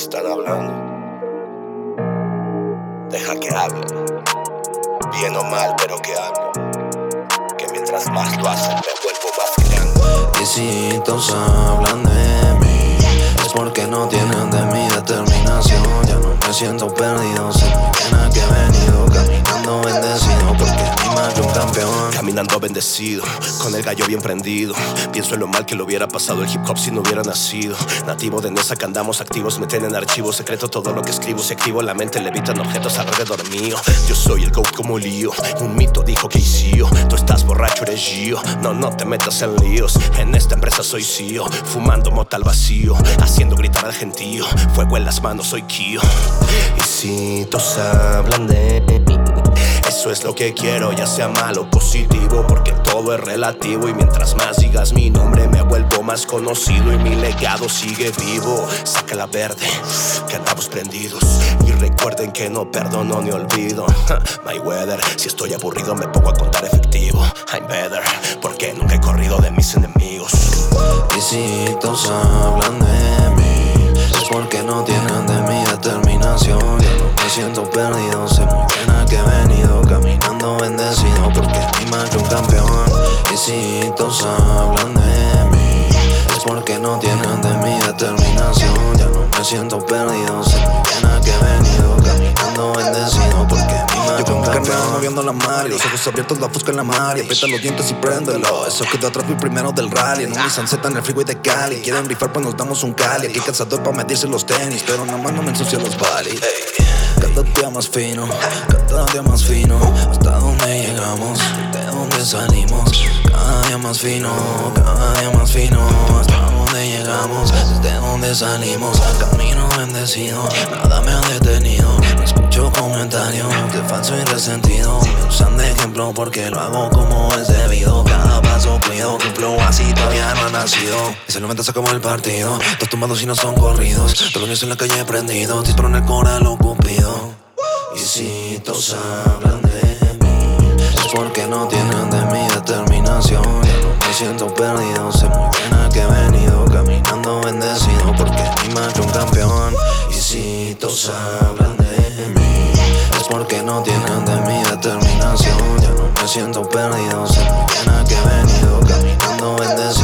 están hablando. Deja que hablen. Bien o mal, pero que hablen. Que mientras más lo hacen, me vuelvo más grande. Y si todos hablan de mí, es porque no tienen Caminando bendecido, con el gallo bien prendido. Pienso en lo mal que le hubiera pasado el hip hop si no hubiera nacido. Nativo de Nesa que andamos activos, me tienen archivos secreto todo lo que escribo. Si activo la mente, levitan objetos alrededor mío. Yo soy el GOAT como lío. Un mito dijo que hició. Tú estás borracho, eres Gio. No, no te metas en líos. En esta empresa soy CEO. Fumando mota al vacío. Haciendo gritar al gentío. Fuego en las manos, soy Kio. Y si todos hablan de mí. Eso es lo que quiero, ya sea malo o positivo, porque todo es relativo y mientras más digas mi nombre me vuelvo más conocido y mi legado sigue vivo. Saca la verde, que andamos prendidos y recuerden que no perdono ni olvido. My weather, si estoy aburrido me pongo a contar efectivo. I'm better, porque nunca he corrido de mis enemigos. Y si todos hablan de mí, es porque no tienen de mi determinación. No me siento perdido, sé Y si todos hablan de mí, es porque no tienen de mi determinación. Ya no me siento perdido, sé muy bien a que he venido caminando bendecido porque mi madre Yo un con carnal campeón. moviendo la mar y los ojos abiertos, la fusca en la mar y aprieta los dientes y préndelo. Eso quedó atrás fui primero del rally, en un Nissan Z en el freeway de Cali. Quieren rifar pues nos damos un cali. Aquí calzador para medirse los tenis, pero nada más no me ensucia los bali. Cada día más fino, cada día más fino, hasta donde llegamos, de dónde salimos. Cada día más fino, cada día más fino, hasta donde llegamos, desde donde salimos. Camino bendecido, nada me ha detenido. Escucho comentarios de falso y resentido. Me usan de ejemplo porque lo hago como es debido. Cada paso cuido, que flow así todavía no ha nacido. Y se lo metas el partido, dos tumbados y no son corridos. Los en la calle prendidos, disparo en el corazón lo cupido. Y si todos hablan de ellos hablan de mí es porque no tienen de mi determinación. Ya no me siento perdido, sé bien a que he venido caminando bendecido.